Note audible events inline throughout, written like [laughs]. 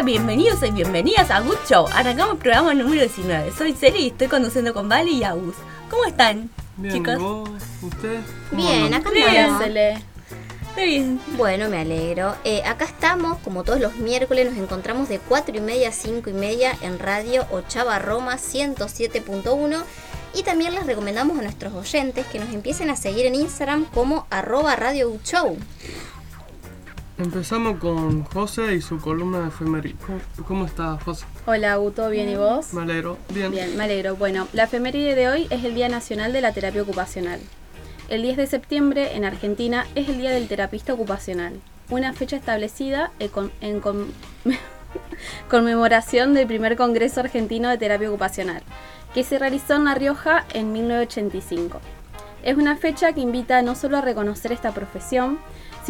Hola, bienvenidos y bienvenidas a Good Show. Arrancamos el programa número 19. Soy Celi y estoy conduciendo con Vale y Agus. ¿Cómo están, Bien, chicos? ¿y vos? ¿Usted? ¿Cómo Bien, acá Bien. andamos. Bien. Bueno, me alegro. Eh, acá estamos, como todos los miércoles, nos encontramos de 4 y media a 5 y media en Radio Ochava Roma 107.1. Y también les recomendamos a nuestros oyentes que nos empiecen a seguir en Instagram como arroba Radio Show. Empezamos con José y su columna de efeméride. ¿Cómo, está, José? Hola, Auto, ¿bien y vos? Me alegro. Bien. Bien, me alegro. Bueno, la efeméride de hoy es el Día Nacional de la Terapia Ocupacional. El 10 de septiembre, en Argentina, es el Día del Terapista Ocupacional, una fecha establecida en con- [laughs] conmemoración del primer Congreso Argentino de Terapia Ocupacional, que se realizó en La Rioja en 1985. Es una fecha que invita no solo a reconocer esta profesión,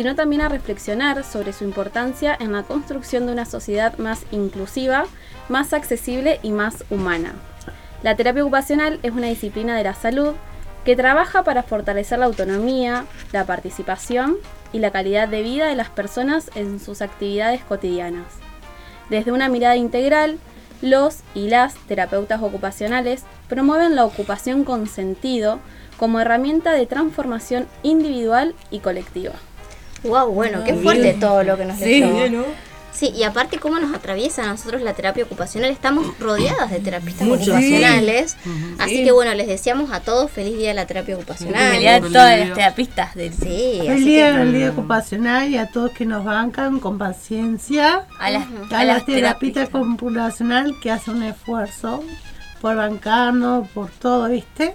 sino también a reflexionar sobre su importancia en la construcción de una sociedad más inclusiva, más accesible y más humana. La terapia ocupacional es una disciplina de la salud que trabaja para fortalecer la autonomía, la participación y la calidad de vida de las personas en sus actividades cotidianas. Desde una mirada integral, los y las terapeutas ocupacionales promueven la ocupación con sentido como herramienta de transformación individual y colectiva. Wow, bueno, qué fuerte todo lo que nos Sí. Sí, y aparte cómo nos atraviesa a nosotros la terapia ocupacional, estamos rodeadas de terapistas ocupacionales, así que bueno, les deseamos a todos feliz día de la terapia ocupacional. Feliz todas día. las terapistas del Sí, Feliz así día del día ocupacional y a todos que nos bancan con paciencia. a las, A las terapistas computacional que hacen un esfuerzo por bancarnos, por todo, ¿viste?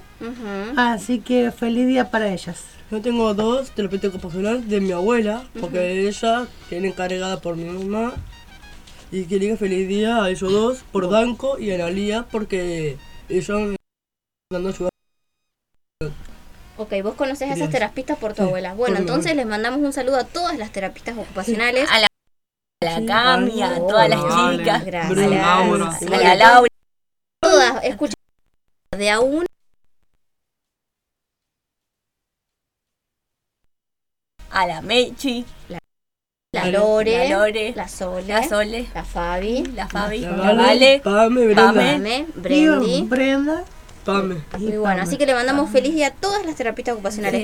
Así que feliz día para ellas. Yo tengo dos terapeutas ocupacionales de mi abuela, porque ella tiene encargada por mi mamá. Y que le diga feliz día a ellos dos, por Danco y Analía, porque ellos me están dando ayuda. Ok, vos conocés a esas terapistas por tu Sí, abuela. Bueno, entonces les mandamos un saludo a todas las terapistas ocupacionales. A la, a la Cami, a todas las chicas, Gracias. A la Laura. Todas, escuchen. De a una. A la Mechi, La. Lore, la Lore, la Sole, la Sole, la Fabi, la Fabi, La la Vale, Pame, Brenda. Pame. Pame, Y Brendi. Brenda. Pame. y Muy bueno, Pame. así que le mandamos feliz día a todas las terapistas ocupacionales.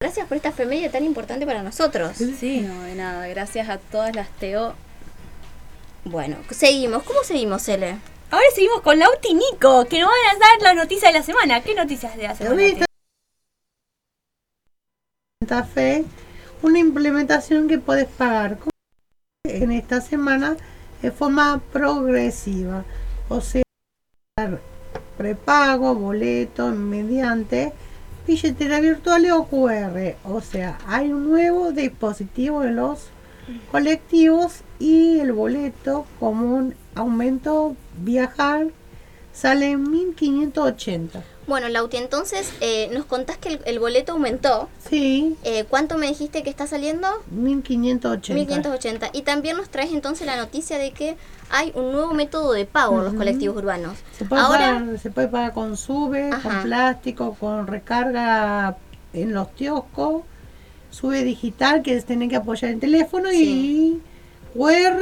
Gracias por esta efeméride tan importante para nosotros. Sí. No, de nada, gracias a todas las TO. Bueno, seguimos. ¿Cómo seguimos, Ele? Ahora seguimos con Lauti y Nico, que nos van a dar las noticias de la semana. ¿Qué noticias de la semana? Santa Fe, una implementación que puedes pagar en esta semana de forma progresiva. O sea, prepago, boleto, mediante billetera virtual o QR. O sea, hay un nuevo dispositivo en los colectivos y el boleto como un aumento viajar sale en 1580. Bueno, Lauti, entonces eh, nos contás que el, el boleto aumentó. Sí, Eh, ¿Cuánto me dijiste que está saliendo? 1580. 1580. Y también nos traes entonces la noticia de que hay un nuevo método de pago en los colectivos urbanos. Se puede, Ahora, pagar, se puede pagar con sube, Ajá. con plástico, con recarga en los kioscos, sube digital que es tener que apoyar el teléfono y QR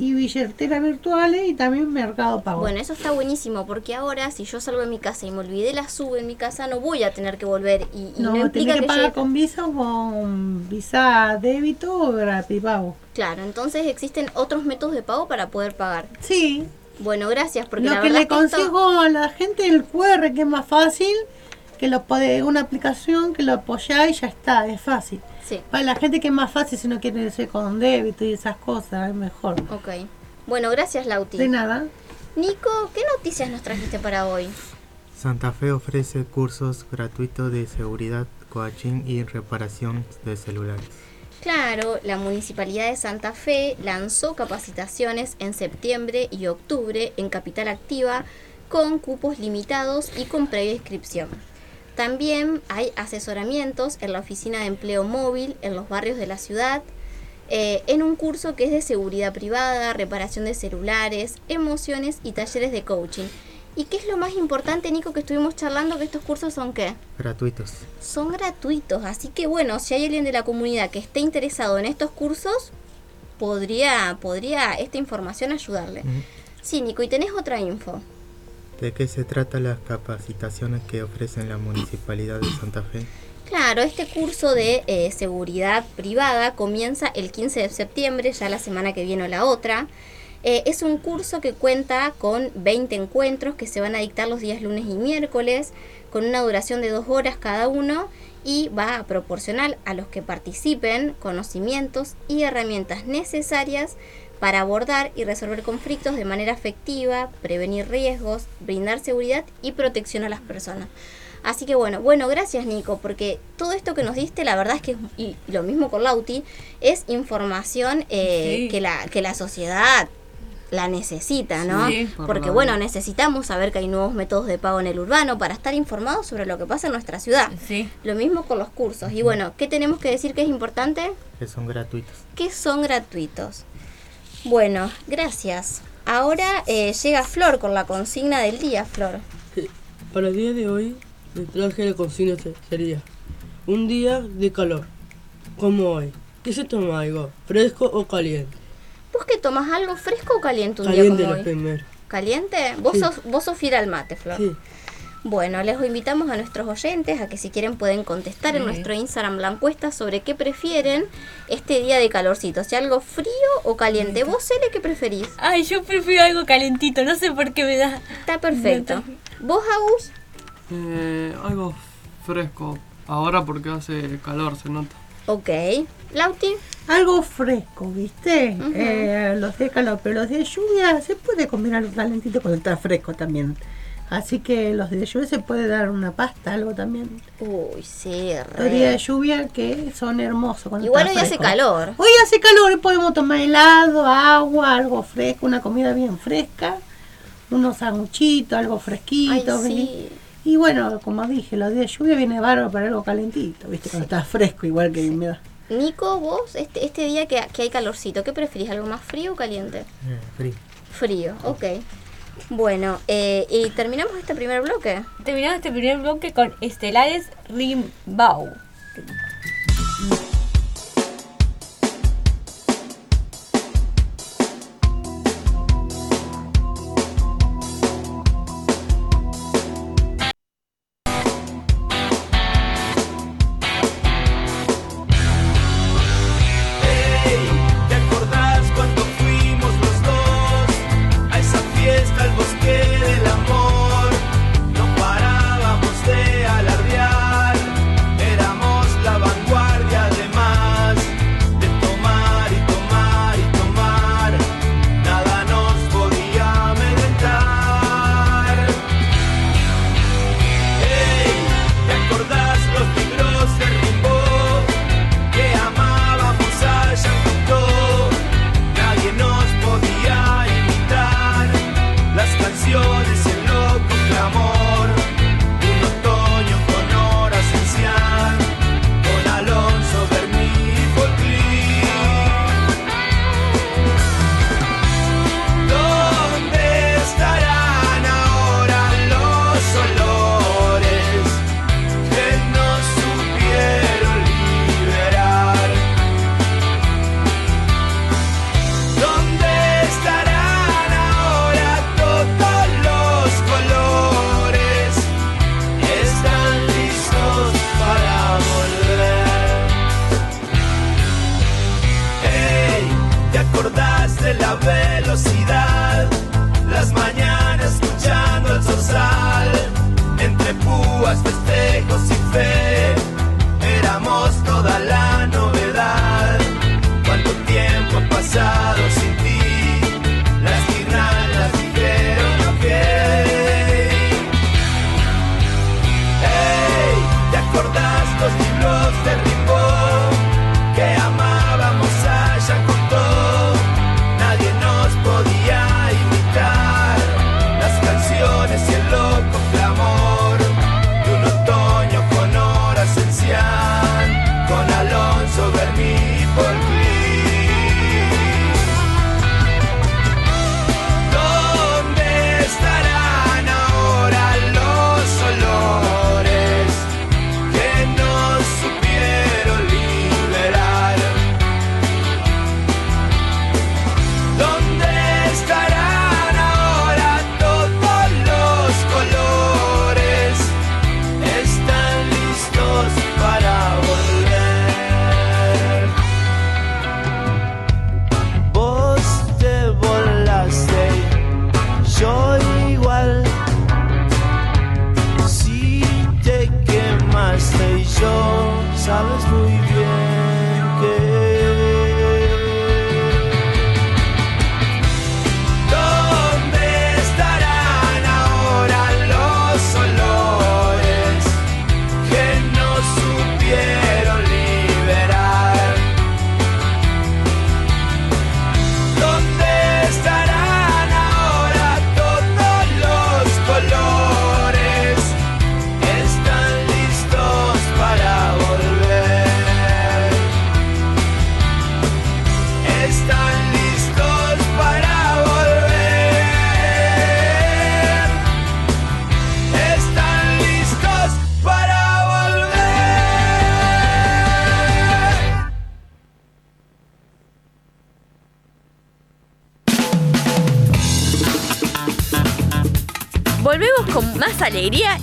y billeteras virtuales y también mercado pago. bueno, eso está buenísimo porque ahora si yo salgo de mi casa y me olvidé la sube en mi casa, no voy a tener que volver y, y no, no, implica tenés que, que, pagar llegue- con Visa o con Visa débito o pago. Claro, entonces existen otros métodos de pago para poder pagar. Sí, Bueno, gracias porque lo la que le que esto- consigo a la gente el QR que es más fácil, que lo puede, una aplicación que lo apoyáis y ya está, es fácil. Sí, Para la gente que es más fácil si no quiere ser con débito y esas cosas, es mejor. ok. Bueno, gracias Lauti. De nada. Nico, ¿qué noticias nos trajiste para hoy? Santa Fe ofrece cursos gratuitos de seguridad, coaching y reparación de celulares. Claro, la Municipalidad de Santa Fe lanzó capacitaciones en septiembre y octubre en Capital Activa con cupos limitados y con previa inscripción. También hay asesoramientos en la Oficina de Empleo Móvil en los barrios de la ciudad, eh, en un curso que es de seguridad privada, reparación de celulares, emociones y talleres de coaching. ¿Y qué es lo más importante, Nico, que estuvimos charlando? Que estos cursos son qué? Gratuitos. Son gratuitos, así que bueno, si hay alguien de la comunidad que esté interesado en estos cursos, podría, podría esta información ayudarle. Sí, Nico, y tenés otra info. ¿De qué se trata las capacitaciones que ofrecen la Municipalidad de Santa Fe? Claro, este curso de eh, seguridad privada comienza el 15 de septiembre, ya la semana que viene o la otra. Eh, es un curso que cuenta con 20 encuentros que se van a dictar los días lunes y miércoles, con una duración de dos horas cada uno y va a proporcionar a los que participen conocimientos y herramientas necesarias para abordar y resolver conflictos de manera efectiva, prevenir riesgos, brindar seguridad y protección a las personas. Así que bueno, bueno, gracias Nico, porque todo esto que nos diste, la verdad es que, es- y lo mismo con Lauti, es información eh, Sí. que, la, que la sociedad la necesita, ¿no? Sí. Porque Para- bueno, necesitamos saber que hay nuevos métodos de pago en el urbano para estar informados sobre lo que pasa en nuestra ciudad. Sí. Lo mismo con los cursos. Y bueno, ¿qué tenemos que decir que es importante? Que son gratuitos. Que son gratuitos. Bueno, gracias. Ahora eh, llega Flor con la consigna del día, Flor. Para el día de hoy, le traje la consigna se- sería un día de calor, como hoy. ¿Qué se toma algo? ¿Fresco o caliente? ¿Vos que tomás algo fresco o caliente un Caliente día como hoy? primero. ¿Caliente? Vos, Sí. sos, vos sos fiel al mate, Flor. Sí, Bueno, les invitamos a nuestros oyentes a que si quieren pueden contestar en nuestro Instagram la encuesta sobre qué prefieren este día de calorcito, si algo frío o caliente. ¿Vos, Cele, qué preferís? Ay, yo prefiero algo calentito, no sé por qué me da. Está perfecto. ¿Vos, Agus? Eh, algo fresco. Ahora porque hace calor, se nota. Ok. ¿Lauti? Algo fresco, ¿viste? Eh, los de calor, pero los de lluvia se puede comer algo calentito cuando está fresco también. Así que los de lluvia se puede dar una pasta, algo también. Uy, sí, Los días de re. lluvia que son hermosos. Cuando Igual hoy hace calor. Hoy hace calor y podemos tomar helado, agua, algo fresco, una comida bien fresca, unos sanguchitos, algo Ay, fresquito. ¿viste? sí. Y bueno, como dije, los días de lluvia viene bárbaro para algo calentito, ¿viste? Cuando está fresco, igual que me da. Nico, vos, este, este día que, que hay calorcito, ¿qué preferís? ¿Algo más frío o caliente? Eh, frío. Frío, ok. Bueno, eh, y terminamos este primer bloque. Terminamos este primer bloque con Estelares Rimbaud.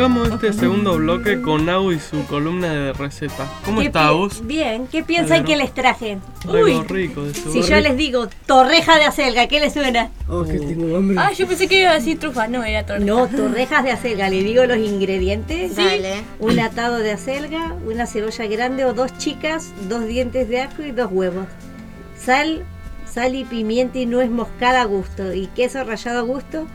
Arrancamos este segundo bloque con Agus y su columna de recetas. ¿Cómo ¿Qué está Agus? Bien, ¿qué piensan que les traje? Uy, rico de si yo les digo torreja de acelga, ¿qué les suena? Oh, que tengo hambre. Ah, yo pensé que iba a decir trufa, no, era torta. No, torrejas de acelga, le digo los ingredientes. Dale. Un atado de acelga, una cebolla grande o dos chicas, dos dientes de ajo y dos huevos. Sal, sal y pimienta y nuez moscada a gusto y queso rallado a gusto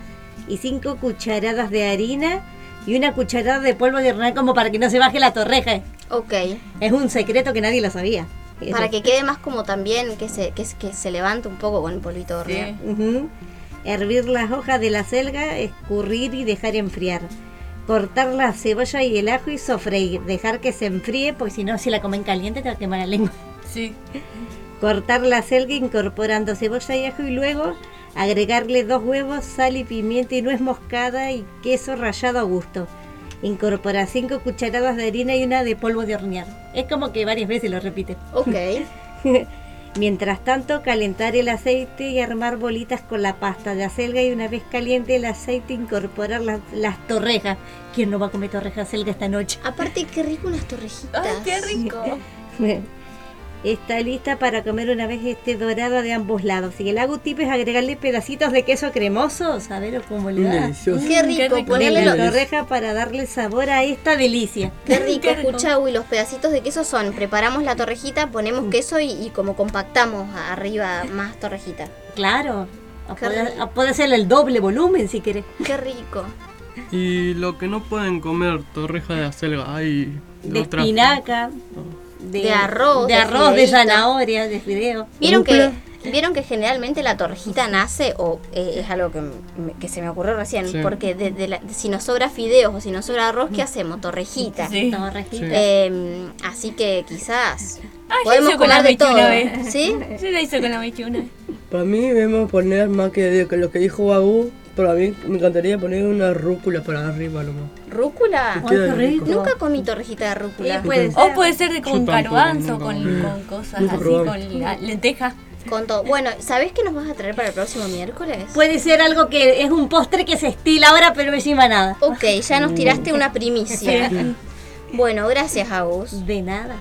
y cinco cucharadas de harina y una cucharada de polvo de hornear como para que no se baje la torreja. Ok. Es un secreto que nadie lo sabía. Eso. Para que quede más como también que se, que, que se levante un poco con el polvito de hornear. Ujú. Hervir las hojas de la selga, escurrir y dejar enfriar. Cortar la cebolla y el ajo y sofreír. Dejar que se enfríe, porque si no, si la comen caliente te va a quemar la lengua. Sí. Cortar la selga incorporando cebolla y ajo y luego agregarle dos huevos, sal y pimienta y nuez moscada y queso rallado a gusto. Incorpora cinco cucharadas de harina y una de polvo de hornear. Es como que varias veces lo repite. Ok. [laughs] Mientras tanto, calentar el aceite y armar bolitas con la pasta de acelga y una vez caliente el aceite incorporar las, las torrejas. ¿Quién no va a comer torrejas acelga esta noche? Aparte, qué rico unas torrejitas. Ay, qué rico. [laughs] Está lista para comer una vez esté dorada de ambos lados. Y el hago tip es agregarle pedacitos de queso cremoso, saber cómo le da. Delicioso. Qué rico, De ponerle la torreja para darle sabor a esta delicia. Qué rico, escucha, y los pedacitos de queso son, preparamos la torrejita, ponemos queso y, y como compactamos arriba más torrejita. Claro. Puede, ser el doble volumen si querés. Qué rico. Y lo que no pueden comer, torreja de acelga, hay De otra- espinaca. De arroz, De arroz, de zanahoria, de fideo. ¿Vieron que, ¿Vieron que generalmente la torrejita nace, o eh, es algo que, que se me ocurrió recién, Sí. porque de, de la- si nos sobra fideos o si nos sobra arroz, ¿qué hacemos? Torrejita. Sí. Torrejita. Sí. Eh, así que quizás Ah, yo podemos con comer la de todo. una vez. ¿Sí? Yo la hice con la mechi una vez. Para mí debemos poner más que, lo que dijo Agu. Para mí me encantaría poner una rúcula para arriba nomás. ¿Rúcula? Ay, qué rico. Nunca comí torrejita de rúcula. Sí, puede ser. O puede ser de con garbanzo, con, con cosas Nunca así, con la lenteja. Con todo. Bueno, ¿sabés qué nos vas a traer para el próximo miércoles? Puede ser algo que es un postre que se estila ahora, pero no encima nada. Ok, ya nos tiraste una primicia. Bueno, gracias, Agus. De nada.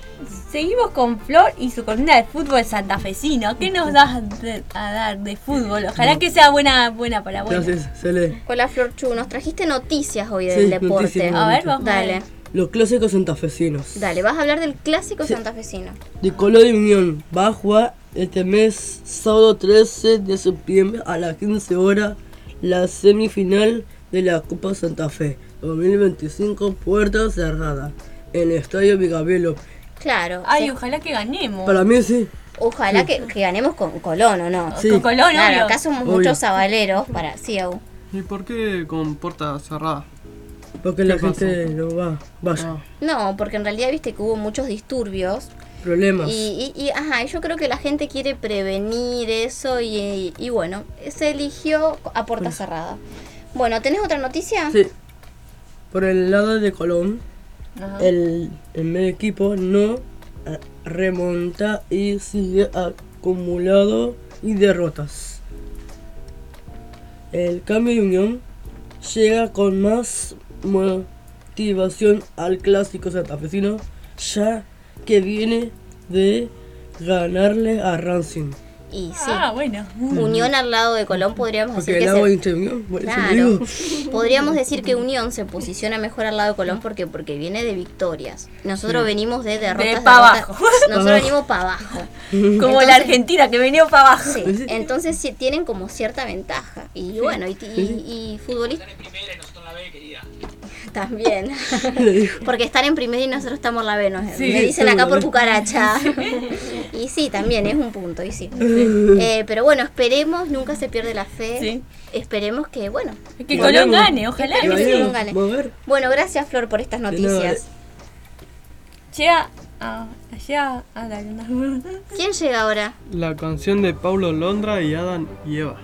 Seguimos con Flor y su columna de fútbol santafesino. ¿Qué nos das de- a dar de fútbol? Ojalá que sea buena, buena para buena. Gracias, Cele. Hola, Flor Chu. Nos trajiste noticias hoy Sí, del deporte. noticias. A ver, vamos. a Dale, ver. Los clásicos santafesinos. dale. Vas a hablar del clásico Sí. santafesino. De Colo de Unión va a jugar este mes, sábado 13 de septiembre a las 15 horas, la semifinal de la Copa Santa Fe 2025, puerta cerrada, en el Estadio Vigabelo. Claro. Ay, sí. ojalá que ganemos. Para mí sí. Ojalá que, que ganemos con Colón, ¿o no? Sí. Con Colón, Claro, obvio. acá somos Obvio. muchos sabaleros para... Sí. ¿Y por qué con puerta cerrada? Porque la gente no va, vaya. Ah, No, porque en realidad viste que hubo muchos disturbios Problemas. y, y, y, ajá, y yo creo que la gente quiere prevenir eso y, y bueno, se eligió a puerta cerrada. Bueno, ¿tenés otra noticia? Sí. Por el lado de Colón. El, el equipo no remonta y sigue acumulado y derrotas. El cambio de unión llega con más motivación al clásico santafesino, ya que viene de ganarle a Racing. Y sí. Ah, bueno. Unión al lado de Colón podríamos Porque decir el que se- unión, Claro. Podríamos decir que Unión se posiciona mejor al lado de Colón porque porque viene de victorias. Nosotros Sí. venimos de derrotas. abajo. Nosotros Abajo. venimos para abajo. Como Entonces- la Argentina que venía para abajo. Sí, entonces sí tienen como cierta ventaja. Y bueno, y, y, y futbolistas. También. [laughs] Porque están en primera y nosotros estamos en la B. nos- Sí, me dicen acá por cucaracha. [laughs] y sí, también es un punto. Y sí. [laughs] Eh, pero bueno, esperemos, nunca se pierde la fe. Sí. Esperemos que, bueno. Que. Colón gane, ojalá. Que Colón gane. Bueno, gracias Flor por estas noticias. Llega a, llega a la luna. ¿Quién llega ahora? La canción de Paulo Londra y Adán y Eva.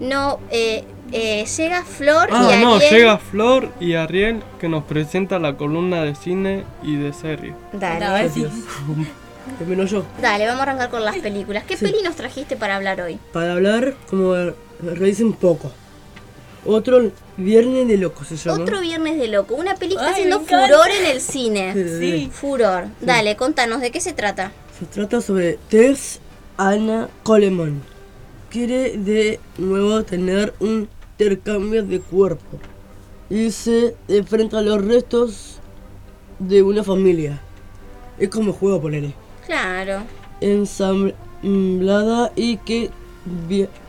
No, eh, eh, llega Flor y Ah, Ariel. no, llega Flor y Ariel que nos presenta la columna de cine y de serie. Dale. [laughs] Yo. Dale, vamos a arrancar con las películas. ¿Qué peli nos trajiste para hablar hoy? Para hablar, como reír un poco. Otro Viernes de Locos se llama. Otro Viernes de Loco, una peli que está haciendo furor en el cine. Sí. Furor. Dale, contanos, ¿de qué se trata? Se trata sobre Tess Anna Coleman. Quiere de nuevo tener un intercambio de cuerpo y se enfrenta a los restos de una familia. Es como juego, ponele. Claro. Ensamblada y que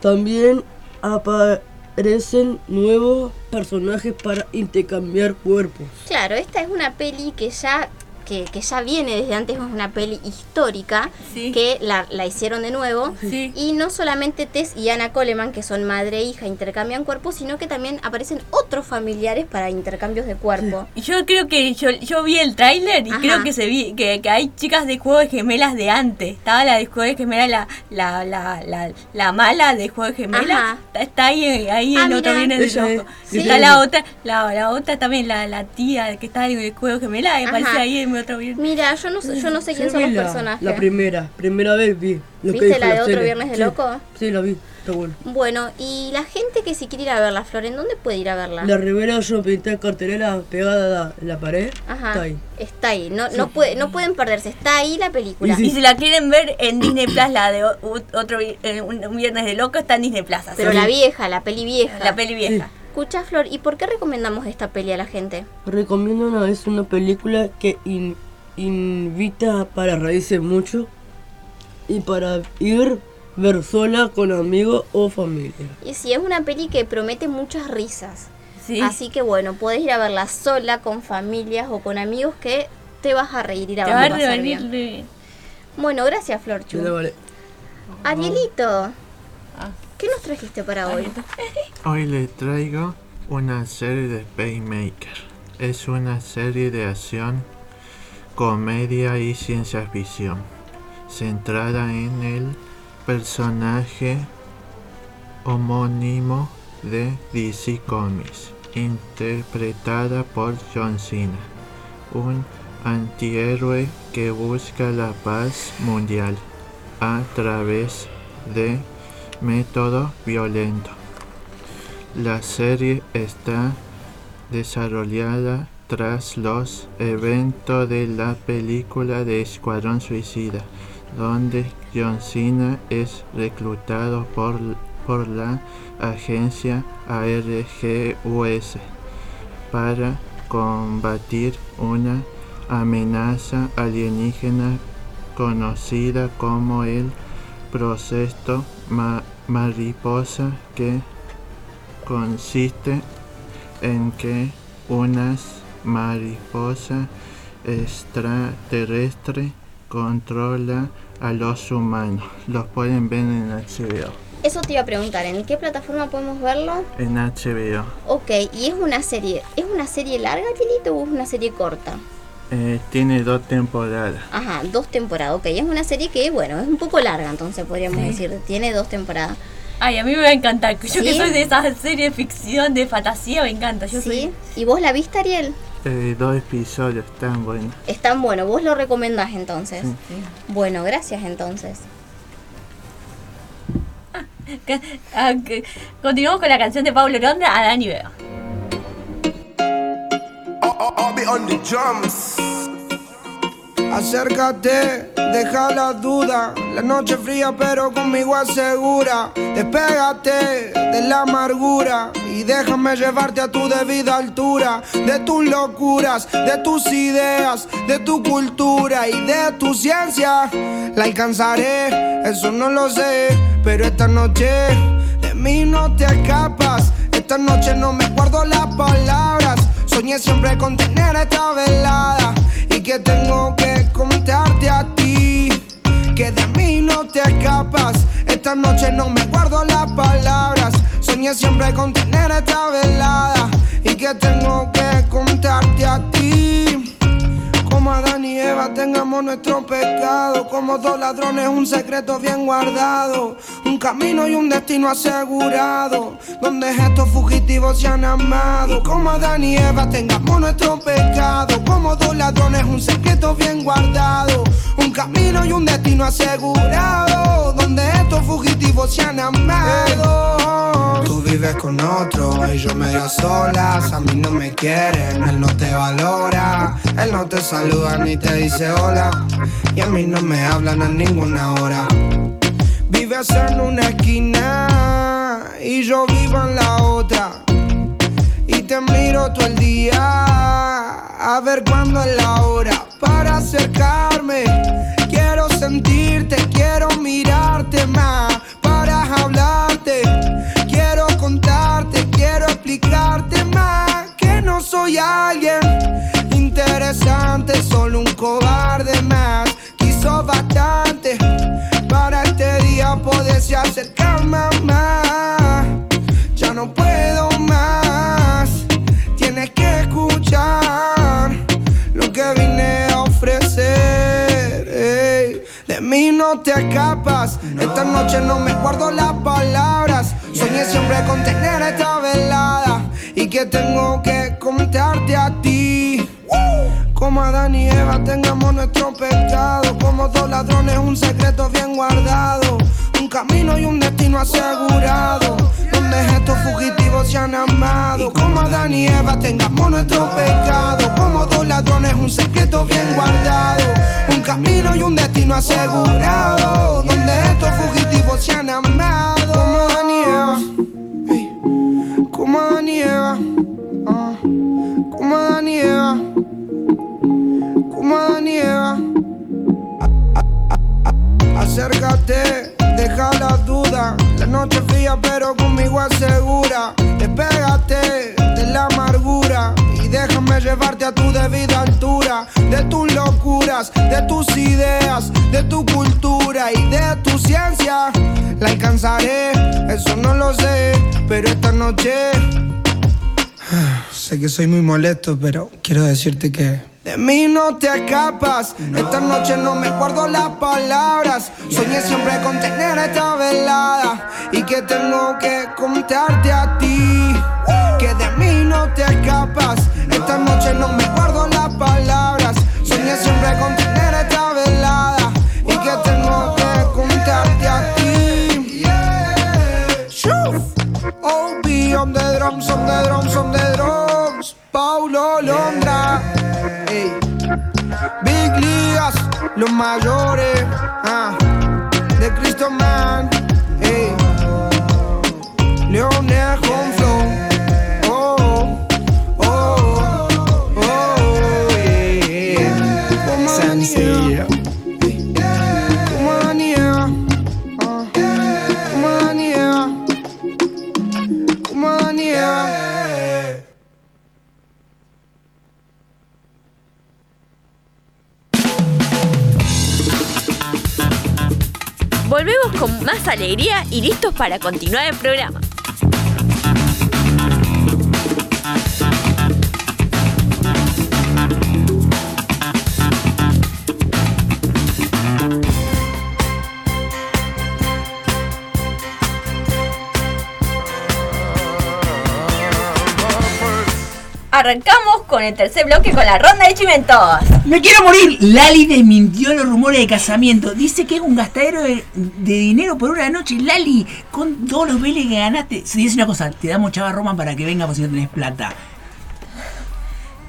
también aparecen nuevos personajes para intercambiar cuerpos. Claro, esta es una peli que ya que, que ya viene desde antes, es una peli histórica Sí. que la, la hicieron de nuevo. Sí. Y no solamente Tess y Anna Coleman, que son madre e hija, intercambian cuerpos, sino que también aparecen otros familiares para intercambios de cuerpo. Yo creo que yo, yo vi el tráiler y Ajá. creo que se vi que, que hay chicas de juego de gemelas de antes. Estaba la de juego de gemelas, la, la, la, la, la mala de juego de gemelas. Está, está ahí, ahí Ah, en otro viene de sí. Está la otra, la, la otra también, la, la tía que está en el juego de gemelas, aparece ahí en Mira, yo no, sé- yo no sé quién son los la, personajes. La primera, primera vez vi. Lo ¿Viste la de otro serie. Viernes de Sí, Loco? Sí, la vi, está bueno. Bueno, y la gente que si quiere ir a verla, Flor, ¿en dónde puede ir a verla? La revera yo pinté cartelera pegada a la pared. Ajá. Está ahí. Está ahí. No, no, puede, no pueden perderse. Está ahí la película. Y Y si la quieren ver en Disney Plus, la de otro eh, un viernes de loco, está en Disney Plus. Pero la vieja, la peli vieja. la peli vieja. Escucha, Flor, ¿y por qué recomendamos esta peli a la gente? Recomiendo una vez una película que in- invita para reírse mucho y para ir ver sola con amigos o familia. Y sí, es una peli que promete muchas risas. Sí. Así que bueno, puedes ir a verla sola, con familias o con amigos que te vas a reír y la vas va a pasar bien. Bueno, gracias, Flor Chu. Vale. Arielito. ¿Qué nos trajiste para hoy? [laughs] Hoy les traigo una serie de Paymaker. Es una serie de acción, comedia y ciencia ficción, centrada en el personaje homónimo de DC Comics, interpretada por John Cena, un antihéroe que busca la paz mundial a través de método violento. La serie está desarrollada tras los eventos de la película de Escuadrón Suicida, donde John Cena es reclutado por, por la agencia ARGUS para combatir una amenaza alienígena conocida como el proceso ma- mariposa que consiste en que unas mariposa extraterrestre controla a los humanos. Los pueden ver en HBO. Eso te iba a preguntar, ¿en qué plataforma podemos verlo? En HBO. Ok, y es una serie, ¿es una serie larga, Tilito, o es una serie corta? Eh, tiene dos temporadas. Ajá, dos temporadas, ok, es una serie que, bueno, es un poco larga, entonces podríamos decir, tiene dos temporadas. Ay, a mí me va a encantar. Yo ¿Sí? que soy de esas series de ficción, de fantasía, me encanta. Yo ¿Sí? soy. ¿Y vos la viste, Ariel? Eh, dos episodios tan buenos. Están bueno, vos lo recomendás entonces. Sí. Bueno, gracias entonces. Que- ah, que- Continuamos con la canción de Pablo Londra, Adán y Beba. I'll be on the drums. Acércate, deja la duda. La noche fría, pero conmigo es segura. Despégate de la amargura y déjame llevarte a tu debida altura. De tus locuras, de tus ideas, de tu cultura y de tu ciencia. La alcanzaré, eso no lo sé. Pero esta noche de mí no te escapas. Esta noche no me guardo las palabras. Soñé siempre con tener esta velada y que tengo que contarte a ti que de mí no te escapas. Esta noche no me guardo las palabras. Soñé siempre con tener esta velada y que tengo que contarte a ti. Como Adán y Eva tengamos nuestro pecado. Como dos ladrones, un secreto bien guardado. Un camino y un destino asegurado. Donde estos fugitivos se han amado. Como Adán y Eva tengamos nuestro pecado. Como dos ladrones, un secreto bien guardado. Un camino y un destino asegurado. Donde estos fugitivos se han amado. Tú vives con otro y yo medio a solas. A mí no me quieren, él no te valora. Él no te saluda ni te dice hola. Y a mí no me hablan a ninguna hora. Vives en una esquina y yo vivo en la otra. Y te miro todo el día a ver cuándo es la hora para acercarme. Quiero sentirte, quiero mirarte más para hablarte. Quiero contarte, quiero explicarte más que no soy alguien interesante, solo un cobarde más. Quiso bastante para este día poderse acercarme más. Ya no puedo más, tienes que escuchar lo que vine a ofrecer. De mí no te escapas, esta noche no me guardo las palabras. Soñé siempre con tener esta velada y que tengo que contarte a ti. Como Adán y Eva tengamos nuestro pecado. Como dos ladrones, un secreto bien guardado. Un camino y un destino asegurado. Donde estos fugitivos se han amado. Como Adán y Eva tengamos nuestro pecado. Como dos ladrones, un secreto bien guardado. Un camino y un destino asegurado. Donde estos fugitivos se han amado. Como Adán y Eva. ey. Como Adán y ah. Como Adán y como Adán y. Acércate, deja la duda. La noche fría, pero conmigo es segura. Despégate de la amargura y déjame llevarte a tu debida altura. De tus locuras, de tus ideas, de tu cultura y de tu ciencia. La alcanzaré, eso no lo sé, pero esta noche Sé que soy muy molesto, pero quiero decirte que de mí no te escapas. Esta noche no me guardo las palabras. Soñé siempre con tener esta velada y que tengo que contarte a ti. Que de mí no te escapas. Esta noche no me guardo las palabras. Soñé siempre con tener esta velada y que tengo que contarte a ti. Shoo. OB on the drums, on the drums, on the drums. Paulo Londra. Ey. Big Ligas, los mayores. ah, De Cristo Man. Ey. Leonel con Volvemos con más alegría y listos para continuar el programa. Arrancamos con el tercer bloque con la ronda de chimentos. ¡Me quiero morir! Lali desmintió los rumores de casamiento. Dice que es un gastadero de, de dinero por una noche. Lali, con todos los veles que ganaste. Se dice una cosa, te damos chava Roma para que venga por si no tenés plata.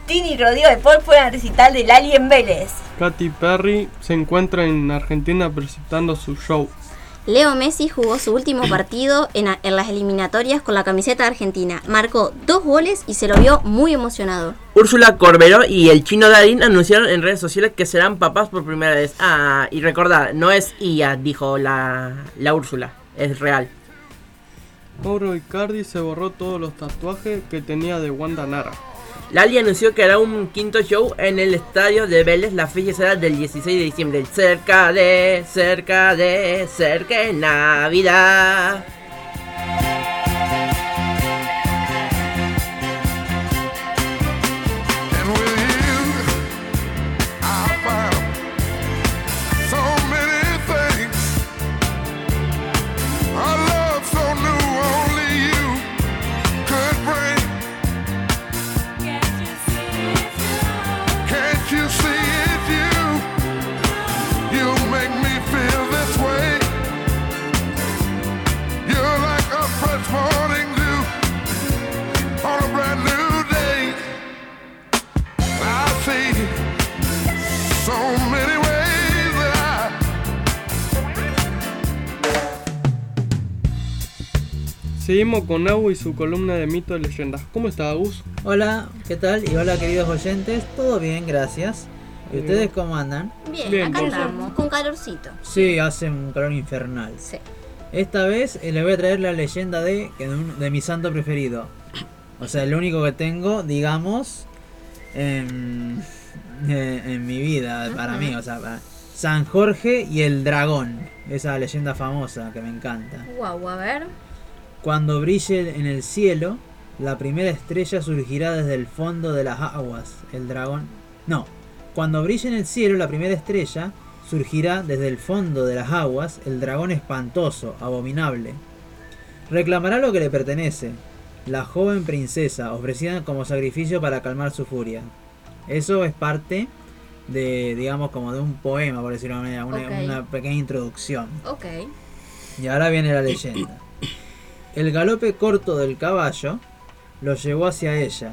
Tini y Rodrigo de Paul fueron al recital de Lali en Vélez. Katy Perry se encuentra en Argentina presentando su show. Leo Messi jugó su último partido en, a- en las eliminatorias con la camiseta argentina. Marcó dos goles y se lo vio muy emocionado. Úrsula Corberó y el chino Darín anunciaron en redes sociales que serán papás por primera vez. Ah, y recordad, no es IA, dijo la, la Úrsula, es real. Mauro Icardi se borró todos los tatuajes que tenía de Wanda Nara. Lali anunció que hará un quinto show en el estadio de Vélez. La fecha será del 16 de diciembre. Cerca de, cerca de, cerca de Navidad. Seguimos con Agu y su columna de mito y leyendas. ¿Cómo está Agus? Hola, ¿qué tal? Y hola queridos oyentes, todo bien, gracias. ¿Y Bien. ustedes cómo andan? Bien, Bien, acá andamos, con calorcito. Sí, hace un calor infernal. Sí. Esta vez eh, les voy a traer la leyenda de, de, mi santo preferido. O sea, el único que tengo, digamos, en, eh, en mi vida, para mí. O sea, para- San Jorge y el dragón. Esa leyenda famosa que me encanta. Guau, a ver. Cuando brille en el cielo, la primera estrella surgirá desde el fondo de las aguas. El dragón. No. Cuando brille en el cielo, la primera estrella surgirá desde el fondo de las aguas. El dragón espantoso, abominable. Reclamará lo que le pertenece. La joven princesa, ofrecida como sacrificio para calmar su furia. Eso es parte de, digamos, como de un poema, por decirlo de una manera, una- una pequeña introducción. Ok. Y ahora viene la leyenda. El galope corto del caballo lo llevó hacia ella.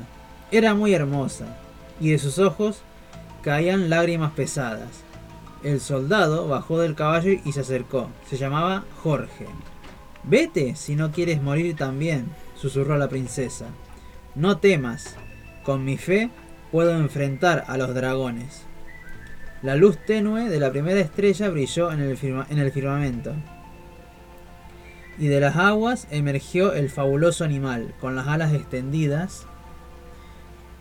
Era muy hermosa, y de sus ojos caían lágrimas pesadas. El soldado bajó del caballo y se acercó. Se llamaba Jorge. Vete si no quieres morir también, susurró la princesa. No temas, con mi fe puedo enfrentar a los dragones. La luz tenue de la primera estrella brilló en el, firma- en el firmamento. Y de las aguas emergió el fabuloso animal, con las alas extendidas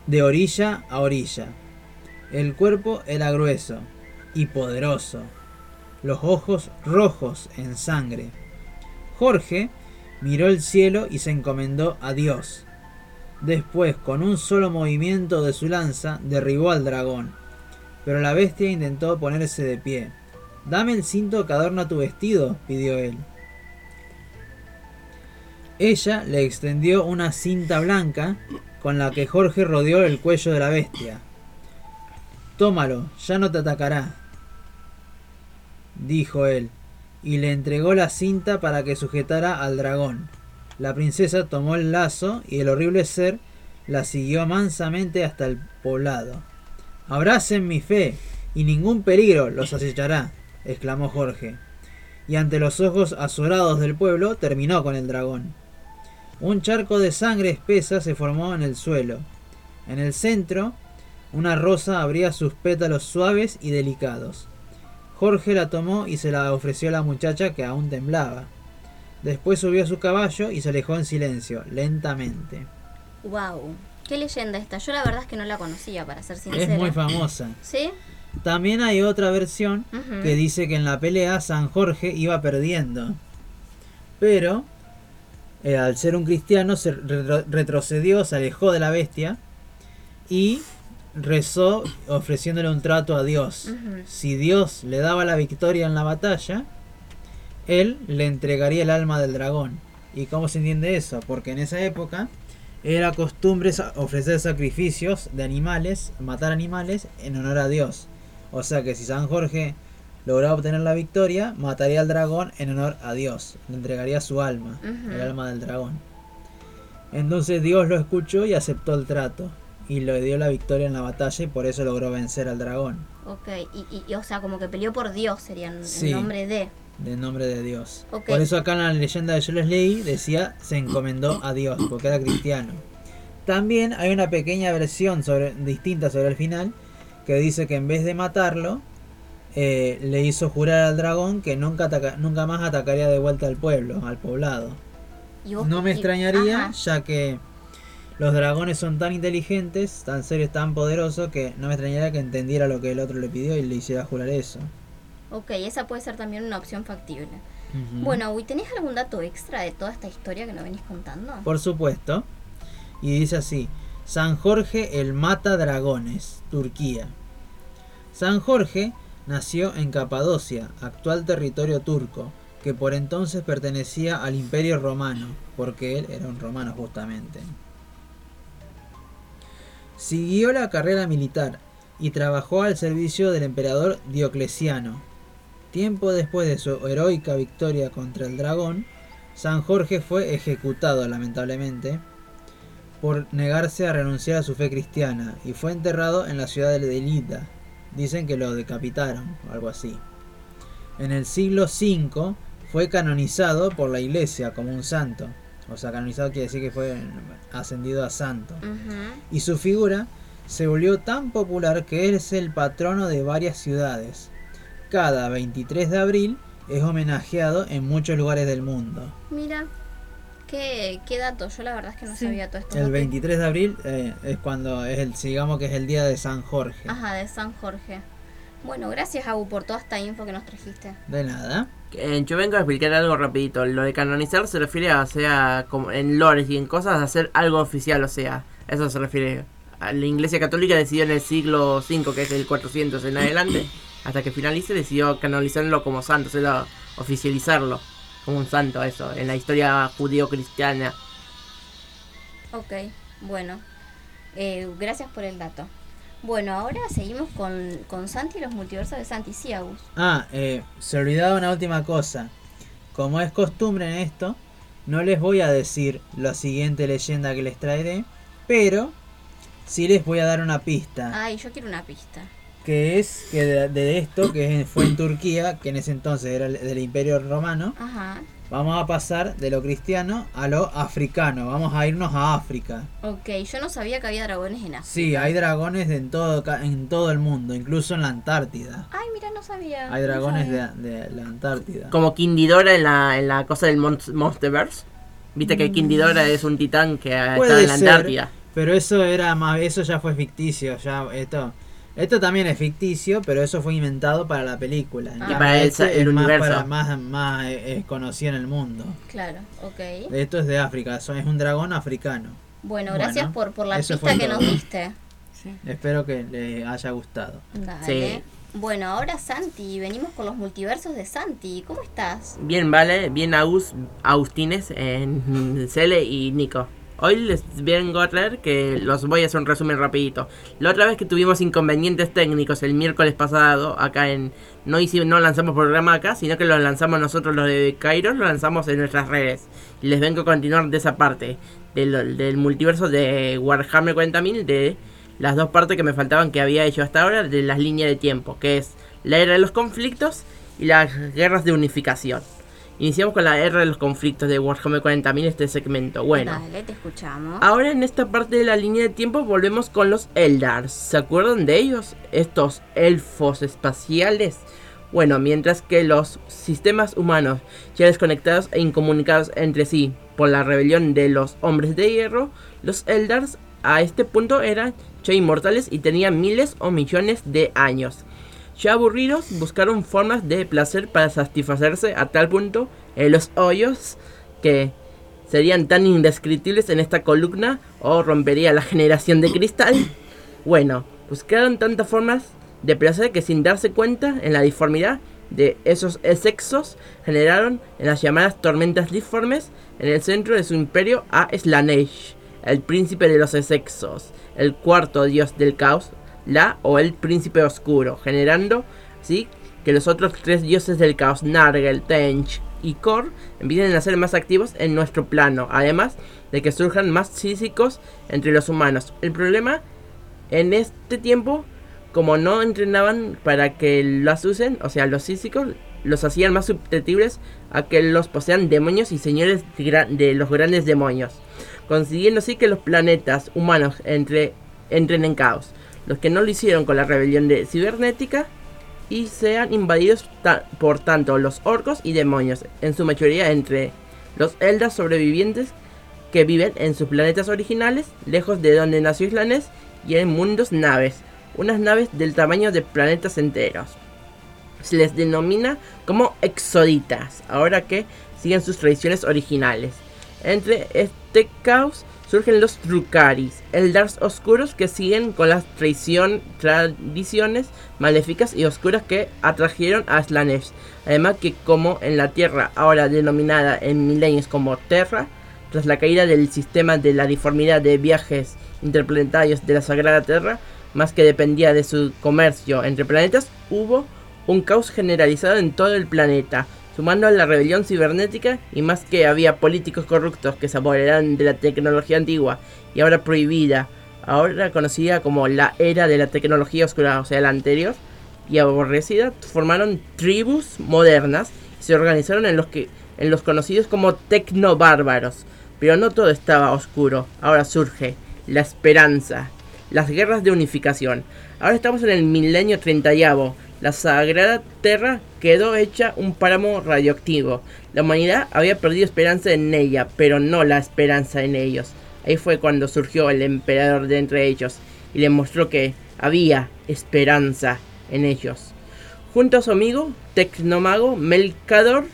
de orilla a orilla. El cuerpo era grueso y poderoso, los ojos rojos en sangre. Jorge miró el cielo y se encomendó a Dios. Después, con un solo movimiento de su lanza, derribó al dragón. Pero la bestia intentó ponerse de pie. Dame el cinto que adorna tu vestido, pidió él. Ella le extendió una cinta blanca con la que Jorge rodeó el cuello de la bestia. Tómalo, ya no te atacará, dijo él, y le entregó la cinta para que sujetara al dragón. La princesa tomó el lazo y el horrible ser la siguió mansamente hasta el poblado. Abracen mi fe, y ningún peligro los acechará, exclamó Jorge. Y ante los ojos azorados del pueblo terminó con el dragón. Un charco de sangre espesa se formó en el suelo. En el centro, una rosa abría sus pétalos suaves y delicados. Jorge la tomó y se la ofreció a la muchacha que aún temblaba. Después subió a su caballo y se alejó en silencio, lentamente. Wow. Qué leyenda esta. Yo la verdad es que no la conocía, para ser sincera. Es muy famosa. ¿Sí? También hay otra versión que dice que en la pelea San Jorge iba perdiendo. Pero, eh, al ser un cristiano, se retro- retrocedió, se alejó de la bestia y rezó ofreciéndole un trato a Dios. Si Dios le daba la victoria en la batalla, él le entregaría el alma del dragón. ¿Y cómo se entiende eso? Porque en esa época era costumbre ofrecer sacrificios de animales, matar animales en honor a Dios. O sea que si San Jorge lograba obtener la victoria, mataría al dragón en honor a Dios. Le entregaría su alma, el alma del dragón. Entonces Dios lo escuchó y aceptó el trato. Y le dio la victoria en la batalla y por eso logró vencer al dragón. Ok, y, y- y, o sea, como que peleó por Dios, serían Sí. nombre de. Nombre de Dios. Por eso acá en la leyenda de yo les leí decía se encomendó a Dios, porque era cristiano. También hay una pequeña versión sobre, distinta sobre el final que dice que en vez de matarlo, eh, le hizo jurar al dragón que nunca, ataca- nunca más atacaría de vuelta al pueblo, al poblado. No me extrañaría, ajá. ya que los dragones son tan inteligentes, tan serios, tan poderosos, que no me extrañaría que entendiera lo que el otro le pidió y le hiciera jurar eso. Ok, esa puede ser también una opción factible. Bueno, ¿y tenés algún dato extra de toda esta historia que nos venís contando? Por supuesto. Y dice así: San Jorge el Mata Dragones, Turquía. San Jorge nació en Capadocia, actual territorio turco, que por entonces pertenecía al Imperio Romano, porque él era un romano justamente. Siguió la carrera militar y trabajó al servicio del emperador Diocleciano. Tiempo después de su heroica victoria contra el dragón, San Jorge fue ejecutado lamentablemente por negarse a renunciar a su fe cristiana y fue enterrado en la ciudad de Lida. Dicen que lo decapitaron o algo así. En el siglo V fue canonizado por la iglesia como un santo. O sea, canonizado quiere decir que fue ascendido a santo. Y su figura se volvió tan popular que es el patrono de varias ciudades. Cada 23 de abril es homenajeado en muchos lugares del mundo. Mira, qué, qué dato. Yo la verdad es que no sabía todo esto. El 23 de abril eh, es cuando es el, digamos que es el día de San Jorge. Ajá, de San Jorge. Bueno, gracias Agu por toda esta info que nos trajiste. De nada. Eh, yo vengo a explicar algo rapidito. Lo de canonizar se refiere a, o sea, como en lores y en cosas, a hacer algo oficial, o sea, eso se refiere. A la Iglesia Católica decidió en el siglo V, que es el 400 en adelante, hasta que finalice, decidió canonizarlo como santo, o sea, oficializarlo como un santo, eso, en la historia judío-cristiana. Ok, bueno. Eh, gracias por el dato. Bueno, ahora seguimos con, con Santi y los multiversos de Santi. Sí, Agus. Ah, eh, se olvidaba una última cosa. Como es costumbre en esto, no les voy a decir la siguiente leyenda que les traeré, pero sí les voy a dar una pista. Ay, yo quiero una pista. Que es que de, de esto, que fue en Turquía, que en ese entonces era el- del Imperio Romano, Ajá. vamos a pasar de lo cristiano a lo africano. Vamos a irnos a África. Ok, yo no sabía que había dragones en África. Sí, hay dragones de en, todo, en todo el mundo, incluso en la Antártida. Ay, mira, no sabía. Hay no dragones sabía. de, de la Antártida. Como Kindidora en la, en la cosa del Mon- Monsterverse. Viste que Kindidora es un titán que está Puede en la ser, Antártida. pero eso era más, eso ya fue ficticio, ya esto, esto también es ficticio, pero eso fue inventado para la película. Ah. Y para el, este el es más universo. para- más, más eh, eh, conocido en el mundo. Claro, ok. Esto es de África, son- es un dragón africano. Bueno, Bueno, gracias por, por la pista que todo. nos diste. Espero que les haya gustado. Dale. Bueno, ahora Santi, venimos con los multiversos de Santi. ¿Cómo estás? Bien, vale, bien Agus, Agustines, en [laughs] Cele y Nico. Hoy les vengo a traer que los voy a hacer un resumen rapidito. La otra vez que tuvimos inconvenientes técnicos el miércoles pasado, acá en... No, hicimos, no lanzamos programa acá, sino que lo lanzamos nosotros los de Cairo, lo lanzamos en nuestras redes. Y les vengo a continuar de esa parte, del, del multiverso de Warhammer 40.000, de las dos partes que me faltaban que había hecho hasta ahora, de las líneas de tiempo, que es la era de los conflictos y las guerras de unificación. Iniciamos con la era de los conflictos de Warhammer 40.000 este segmento. Bueno, Dale, te escuchamos. ahora en esta parte de la línea de tiempo volvemos con los Eldars. ¿Se acuerdan de ellos? Estos elfos espaciales. Bueno, mientras que los sistemas humanos ya desconectados e incomunicados entre sí por la rebelión de los hombres de hierro, los Eldars a este punto eran ya inmortales y tenían miles o millones de años. Ya aburridos, buscaron formas de placer para satisfacerse a tal punto en los hoyos que serían tan indescriptibles en esta columna o rompería la generación de cristal. Bueno, buscaron tantas formas de placer que sin darse cuenta en la disformidad de esos sexos generaron en las llamadas tormentas disformes en el centro de su imperio a Slanesh, el príncipe de los sexos, el cuarto dios del caos, La o el príncipe oscuro, generando así que los otros tres dioses del caos, Nargel, Tench y Kor, empiecen a ser más activos en nuestro plano, además de que surjan más físicos entre los humanos. El problema en este tiempo, como no entrenaban para que las usen, o sea, los físicos, los hacían más susceptibles a que los posean demonios y señores de los grandes demonios, consiguiendo así que los planetas humanos entre, entren en caos. Los que no lo hicieron con la rebelión de cibernética y sean invadidos por tanto los orcos y demonios, en su mayoría entre los Eldas sobrevivientes que viven en sus planetas originales, lejos de donde nació Islanés, y en mundos naves, unas naves del tamaño de planetas enteros. Se les denomina como exoditas, ahora que siguen sus tradiciones originales. Entre este caos surgen los Drukaris, Eldars oscuros que siguen con las traición, tradiciones maléficas y oscuras que atrajeron a Slanesh. Además que como en la Tierra, ahora denominada en milenios como Terra, tras la caída del sistema de la deformidad de viajes interplanetarios de la Sagrada Tierra, más que dependía de su comercio entre planetas, hubo un caos generalizado en todo el planeta, sumando a la rebelión cibernética y más que había políticos corruptos que se apoderaron de la tecnología antigua y ahora prohibida, ahora conocida como la era de la tecnología oscura, o sea, la anterior y aborrecida, formaron tribus modernas y se organizaron en los que en los conocidos como tecnobárbaros. Pero no todo estaba oscuro, ahora surge la esperanza, las guerras de unificación. Ahora estamos en el milenio 30 La sagrada tierra quedó hecha un páramo radioactivo. La humanidad había perdido esperanza en ella, pero no la esperanza en ellos. Ahí fue cuando surgió el emperador de entre ellos y le mostró que había esperanza en ellos. Junto a su amigo Tecnomago Melkador,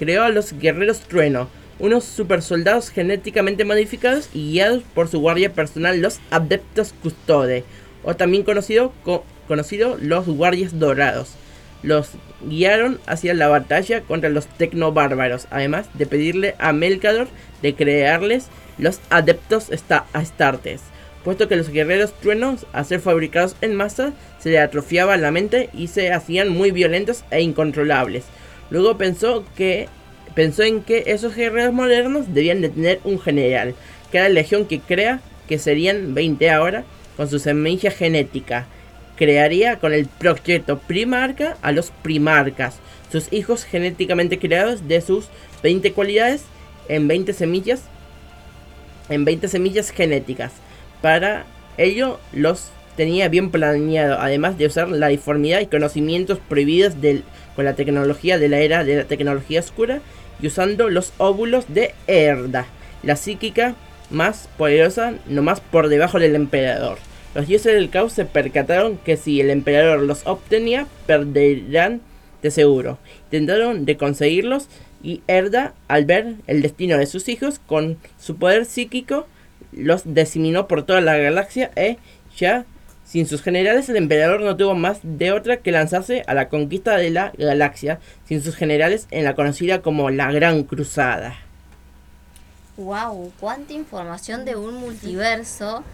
creó a los Guerreros Trueno, unos supersoldados genéticamente modificados y guiados por su guardia personal, los Adeptos Custode, o también conocido, co- conocido los Guardias Dorados. Los guiaron hacia la batalla contra los Tecnobárbaros, además de pedirle a Melkador de crearles los Adeptos esta- Astartes, puesto que los guerreros truenos, a ser fabricados en masa, se le atrofiaba la mente y se hacían muy violentos e incontrolables. Luego pensó que pensó en que esos guerreros modernos debían de tener un general, cada legión que crea, que serían 20 ahora, con su semilla genética. Crearía con el proyecto Primarca a los Primarcas, sus hijos genéticamente creados de sus 20 cualidades en 20 semillas en 20 semillas genéticas. Para ello los tenía bien planeado, además de usar la deformidad y conocimientos prohibidos del, con la tecnología de la era de la tecnología oscura y usando los óvulos de Erda, la psíquica más poderosa, nomás por debajo del emperador. Los dioses del caos se percataron que si el emperador los obtenía, perderían de seguro. Intentaron de conseguirlos y Erda, al ver el destino de sus hijos, con su poder psíquico, los diseminó por toda la galaxia e ya sin sus generales el emperador no tuvo más de otra que lanzarse a la conquista de la galaxia sin sus generales en la conocida como la Gran Cruzada. Wow, cuánta información de un multiverso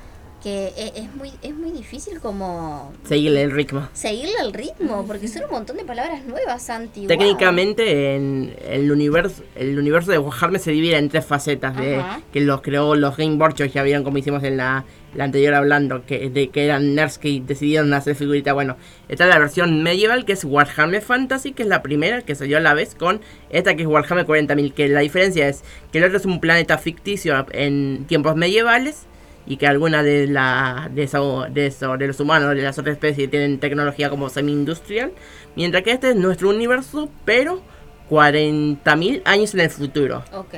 que e- es muy es muy difícil como Seguirle el ritmo. seguirle el ritmo porque son un montón de palabras nuevas, Santi. wow. Técnicamente en el universo el universo de Warhammer se divide en tres facetas de que los creó los Game Workshop, ya vieron como hicimos en la, la anterior hablando que de que eran nerds que decidieron hacer figuritas. Bueno, está la versión medieval que es Warhammer Fantasy, que es la primera que salió a la vez con esta que es Warhammer 40.000, que la diferencia es que el otro es un planeta ficticio en tiempos medievales y que algunas de la de eso, de eso, de los humanos de las otras especies tienen tecnología como semi-industrial, mientras que este es nuestro universo, pero 40.000 años en el futuro. Ok.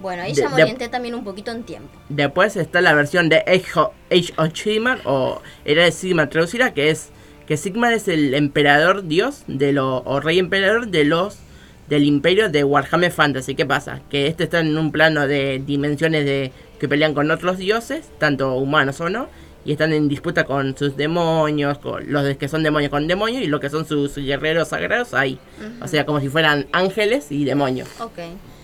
Bueno, ahí De- ya me orienté también un poquito en tiempo. Después está la versión de Age of Sigmar o Era de Sigmar traducida, que es que Sigmar es el emperador dios de lo, o rey emperador de los del imperio de Warhammer Fantasy. ¿Qué pasa? Que este está en un plano de dimensiones de que pelean con otros dioses, tanto humanos o no, y están en disputa con sus demonios, con los de- que son demonios con demonios y lo que son sus guerreros sagrados ahí. O sea, como si fueran ángeles y demonios. Ok.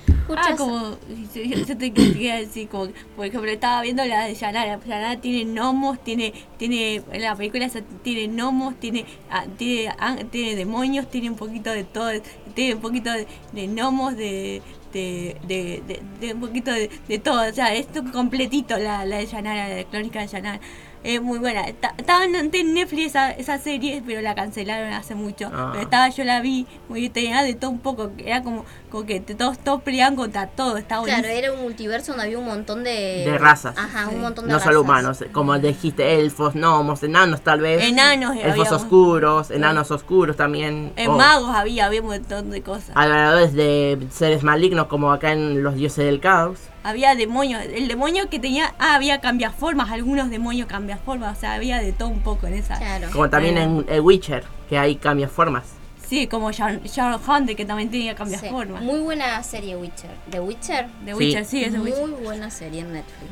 escuchas... Ah, como, yo, te quería decir, como, por ejemplo, estaba viendo la de Yanara. Yanara tiene gnomos, tiene, tiene, en la película tiene gnomos, tiene, ah, tiene, ah, tiene demonios, tiene un poquito de todo, tiene un poquito de, de gnomos, de, de, de, de- un poquito de, de todo. O sea, es completito la, la de Yanara, la crónica de Yanara. Es muy buena. Estaba en Netflix esa, esa serie, pero la cancelaron hace mucho. Ah. Pero estaba, yo la vi, muy tenía de todo un poco. Era como, como que todos, todos peleaban contra todo. Estaba Claro, buenísimo. era un multiverso donde había un montón de... De razas. Ajá, un montón de No razas. solo humanos, como dijiste, elfos, gnomos, enanos tal vez. Enanos Elfos había. oscuros, enanos oscuros también. En o magos había, había un montón de cosas. Alrededores de seres malignos como acá en los dioses del caos. Había demonios. El demonio que tenía. Ah, había cambiaformas. Algunos demonios cambiaformas. O sea, había de todo un poco en esa. Claro. Como también en el Witcher, que hay cambias formas. Sí, como Sharon Hunter, que también tenía Sí, cambiaformas. Muy buena serie Witcher. ¿The Witcher? The Witcher, sí, es Muy Witcher. buena serie en Netflix.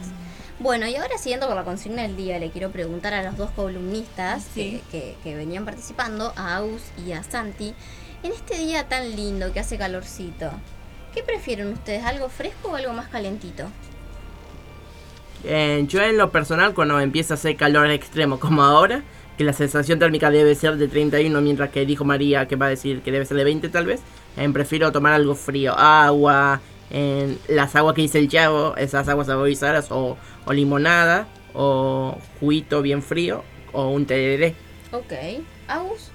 Bueno, y ahora siguiendo con la consigna del día, le quiero preguntar a los dos columnistas Sí. que, que- que venían participando, a Aus y a Santi, en este día tan lindo que hace calorcito, ¿qué prefieren ustedes? ¿Algo fresco o algo más calentito? Eh, yo en lo personal, cuando empieza a hacer calor extremo como ahora, que la sensación térmica debe ser de 31, mientras que dijo María que va a decir que debe ser de 20 tal vez, eh, prefiero tomar algo frío, agua, en las aguas que dice el chavo, esas aguas saborizadas o, o limonada, o juguito bien frío, o un tereré. Ok. ¿Aus?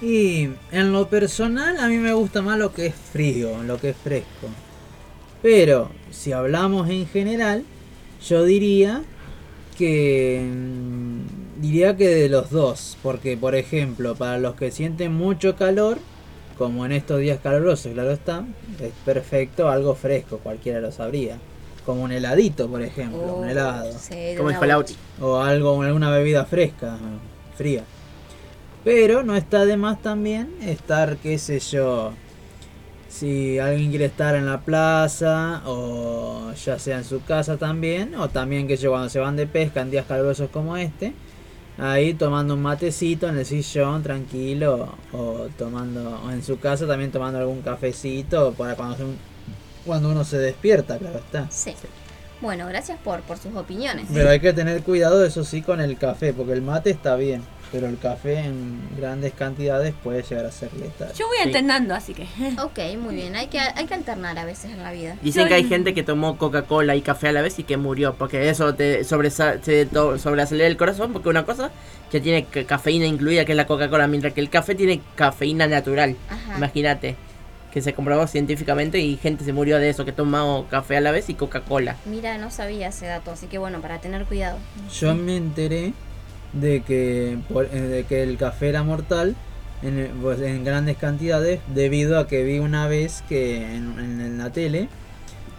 Y en lo personal a mí me gusta más lo que es frío, lo que es fresco. Pero si hablamos en general, yo diría que mm, diría que de los dos, porque por ejemplo, para los que sienten mucho calor, como en estos días calurosos, claro está, es perfecto algo fresco, cualquiera lo sabría. Como un heladito, por ejemplo, Oh, un helado. sí, de Como una dijo Lauti. O algo, alguna bebida fresca, fría. Pero no está de más también estar, qué sé yo, si alguien quiere estar en la plaza o ya sea en su casa también, o también que yo cuando se van de pesca en días calurosos como este, ahí tomando un matecito en el sillón tranquilo o tomando o en su casa también tomando algún cafecito para cuando se- cuando uno se despierta, claro está. Sí. Bueno, gracias por, por sus opiniones. Pero hay que tener cuidado, eso sí, con el café, porque el mate está bien, pero el café en grandes cantidades puede llegar a ser letal. Yo voy alternando, así que. [laughs] Ok, muy bien. Hay que, hay que alternar a veces en la vida. Dicen que hay gente que tomó Coca-Cola y café a la vez y que murió, porque eso te sobresa- te to- sobreacelera el corazón, porque una cosa que tiene ca- cafeína incluida, que es la Coca-Cola, mientras que el café tiene cafeína natural. Imagínate, que se comprobó científicamente y gente se murió de eso, que tomó café a la vez y Coca-Cola. Mira, no sabía ese dato, así que bueno, para tener cuidado. Yo me enteré de que, por- eh, de que el café era mortal en, eh, pues, en grandes cantidades debido a que vi una vez que en la tele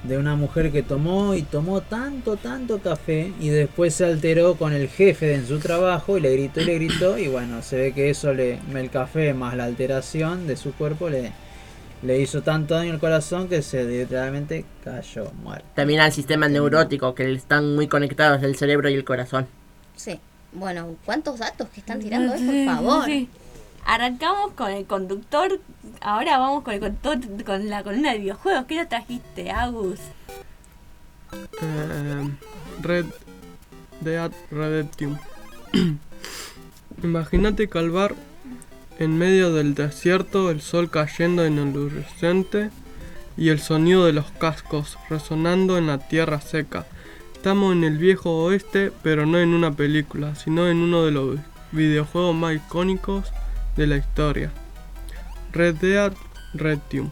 de una mujer que tomó y tomó tanto, tanto café y después se alteró con el jefe en su trabajo y le gritó y le gritó y bueno, se ve que eso le, el café más la alteración de su cuerpo le, le hizo tanto daño al corazón que se literalmente cayó muerto. También al sistema neurótico, que están muy conectados el cerebro y el corazón. Sí. Bueno, ¿cuántos datos que están tirando, eh? Por favor. Sí. Arrancamos con el conductor. Ahora vamos con el conductor con la columna de videojuegos. ¿Qué nos trajiste, Agus? Eh, Red Dead Redemption. [clears throat] Imagínate calvar en medio del desierto, el sol cayendo en el horizonte y el sonido de los cascos resonando en la tierra seca. Estamos en el viejo oeste, pero no en una película, sino en uno de los videojuegos más icónicos de la historia. Red Dead Redemption.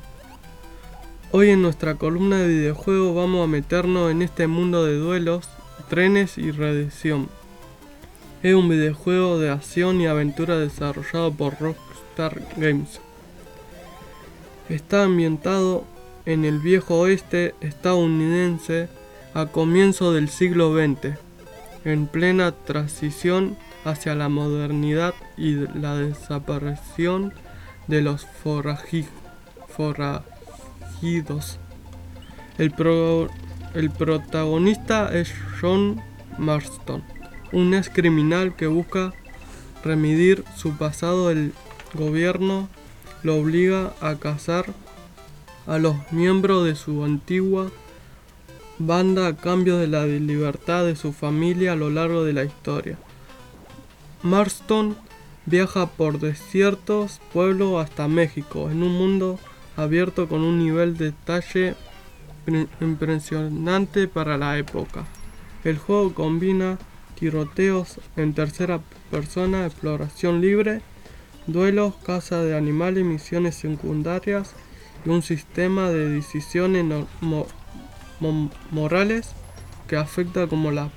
Hoy en nuestra columna de videojuegos vamos a meternos en este mundo de duelos, trenes y redención. Es un videojuego de acción y aventura desarrollado por Rockstar Games. Está ambientado en el viejo oeste estadounidense a comienzo del siglo XX, en plena transición hacia la modernidad y la desaparición de los forajidos. El, el protagonista es John Marston, un ex criminal que busca remidir su pasado. El gobierno lo obliga a cazar a los miembros de su antigua banda a cambio de la libertad de su familia a lo largo de la historia. Marston viaja por desiertos, pueblos hasta México, en un mundo abierto con un nivel de detalle impre- impresionante para la época. El juego combina tiroteos en tercera persona, exploración libre, duelos, caza de animales, misiones secundarias y un sistema de decisiones morales que afecta como las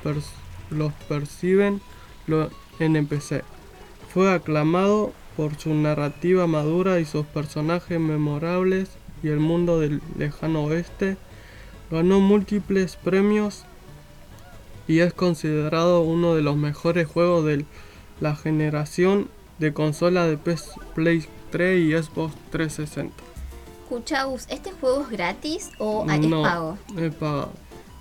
los perciben los NPC. Fue aclamado por su narrativa madura y sus personajes memorables y el mundo del lejano oeste. Ganó múltiples premios y es considerado uno de los mejores juegos de la generación de consolas de PS Play 3 y Xbox 360. Escuchaus, ¿este juego es gratis o ah, es no, pago? es pagado.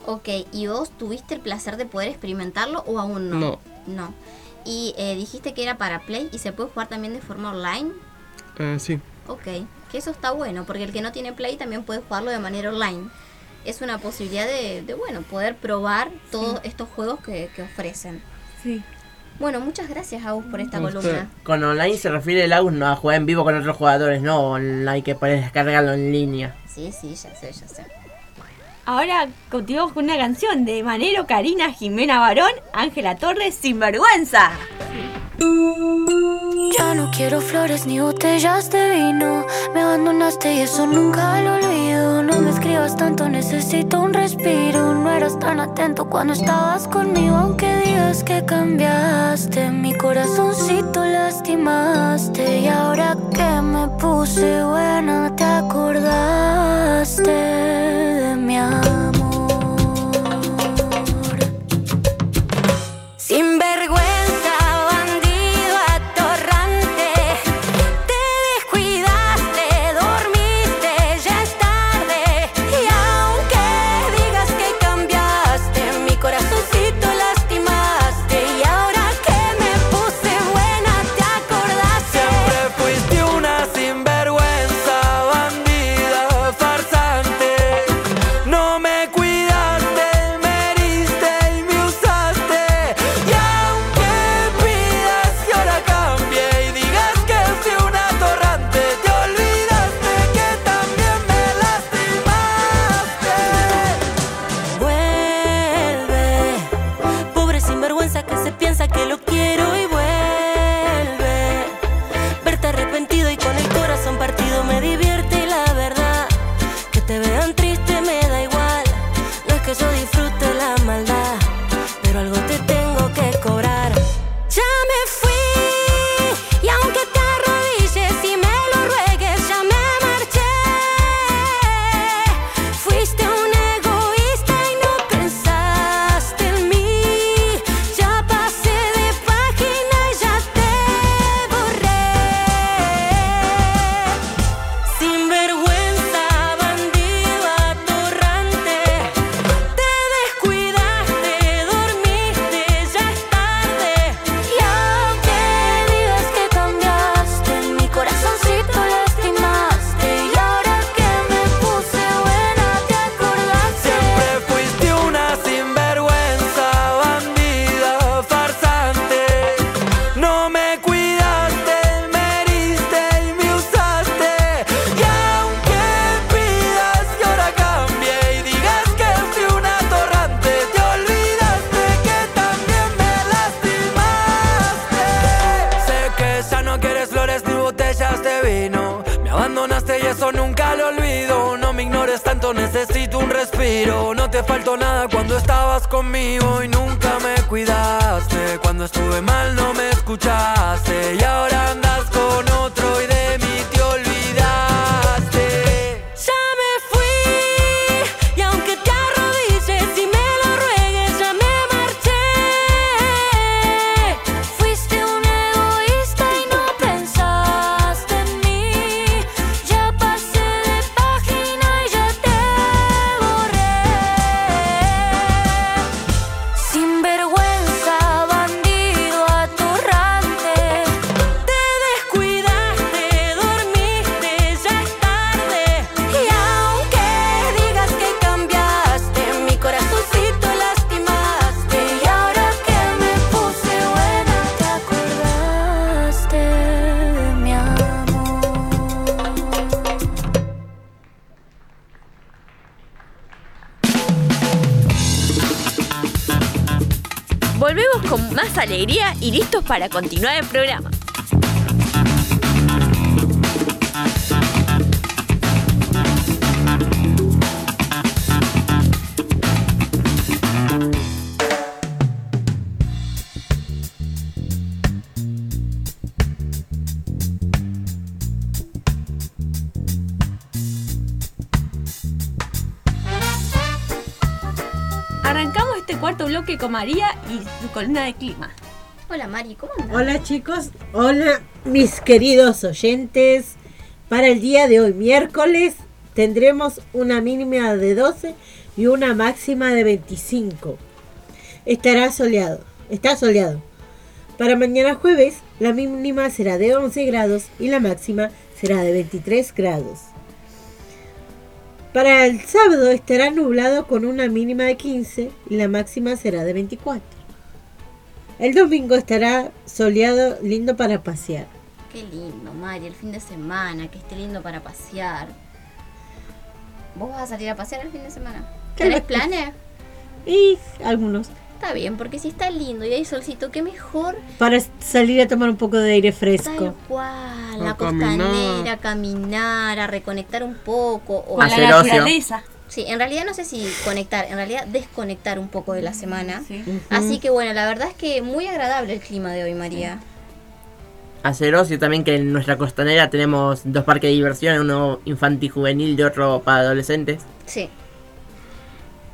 Ok, ¿y vos tuviste el placer de poder experimentarlo o aún no? No. No. Y eh, dijiste que era para Play y se puede jugar también de forma online. Eh, sí. Ok, que eso está bueno, porque el que no tiene Play también puede jugarlo de manera online. Es una posibilidad de, de, bueno, poder probar todos estos juegos que, que ofrecen. Sí. Bueno, muchas gracias, Agus, por esta usted. columna. Con online se refiere el AUS no a jugar en vivo con otros jugadores, no online que puedes descargarlo en línea. Sí, sí, ya sé, ya sé. Ahora continuamos con una canción de Manero, Karina, Jimena Barón, Ángela Torres, Sinvergüenza. Ya no quiero flores ni botellas de vino. Me abandonaste y eso nunca lo olvido. No me escribas tanto, necesito un respiro. No eras tan atento cuando estabas conmigo, aunque digas que cambiaste. Mi corazoncito lastimaste. Y ahora que me puse buena, te acordaste de mi amor. Eso nunca lo olvido. No me ignores tanto, necesito un respiro. No te faltó nada cuando estabas conmigo y nunca me cuidaste. Cuando estuve mal no me escuchaste y ahora para continuar el programa. Arrancamos este cuarto bloque con María y su columna de clima. Hola Mari, ¿cómo andas? Hola chicos, hola mis queridos oyentes. Para el día de hoy, miércoles, tendremos una mínima de 12 y una máxima de 25. Estará soleado, está soleado. Para mañana jueves, la mínima será de 11 grados y la máxima será de 23 grados. Para el sábado estará nublado con una mínima de 15 y la máxima será de 24. El domingo estará soleado, lindo para pasear. Qué lindo, Mari, el fin de semana, que esté lindo para pasear. ¿Vos vas a salir a pasear el fin de semana? ¿Tenés planes? Y algunos. Está bien, porque si está lindo y hay solcito, qué mejor Para salir a tomar un poco de aire fresco. Tal cual, la A caminar. costanera, caminar, a reconectar un poco. O Con la naturaleza. Sí, en realidad no sé si conectar, en realidad desconectar un poco de la semana. Así que bueno, la verdad es que muy agradable el clima de hoy, María. Hacer ocio también que en nuestra costanera tenemos dos parques de diversión, uno infantil juvenil y otro para adolescentes. Sí.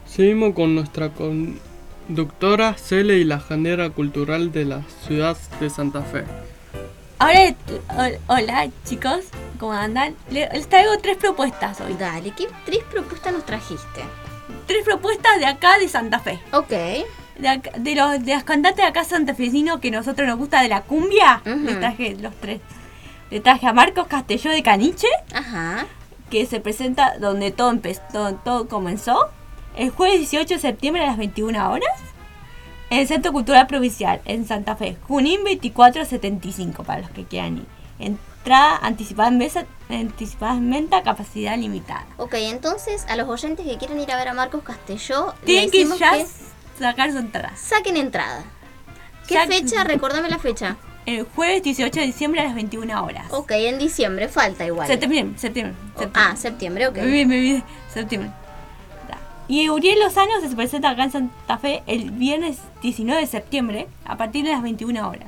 Seguimos con nuestra conductora Cele y la agendera cultural de la ciudad de Santa Fe. Ahora, hola chicos, ¿cómo andan? Le- Les traigo tres propuestas hoy. Dale, ¿qué tres propuestas nos trajiste? Tres propuestas de acá de Santa Fe. Ok. De, acá- de los de las cantantes de acá santafesinos que nosotros nos gusta de la cumbia, les traje los tres. Le traje a Marcos Castelló de Caniche, Ajá. que se presenta donde todo empezó, todo, todo comenzó, el jueves 18 de septiembre a las 21 horas, en el Centro Cultural Provincial, en Santa Fe, Junín 2475, para los que quieran ir. Entrada anticipada en mesa, anticipada en venta, capacidad limitada. Ok, entonces a los oyentes que quieren ir a ver a Marcos Castelló, Tienen que ya que sacar su entrada. saquen entrada. ¿Qué Sac- fecha? Recordame la fecha. El jueves 18 de diciembre a las 21 horas. Ok, en diciembre, falta igual. Septiembre, septiembre. Ah, septiembre, ok. Me olvidé. Septiembre. Y Uriel Lozano se presenta acá en Santa Fe el viernes 19 de septiembre a partir de las 21 horas.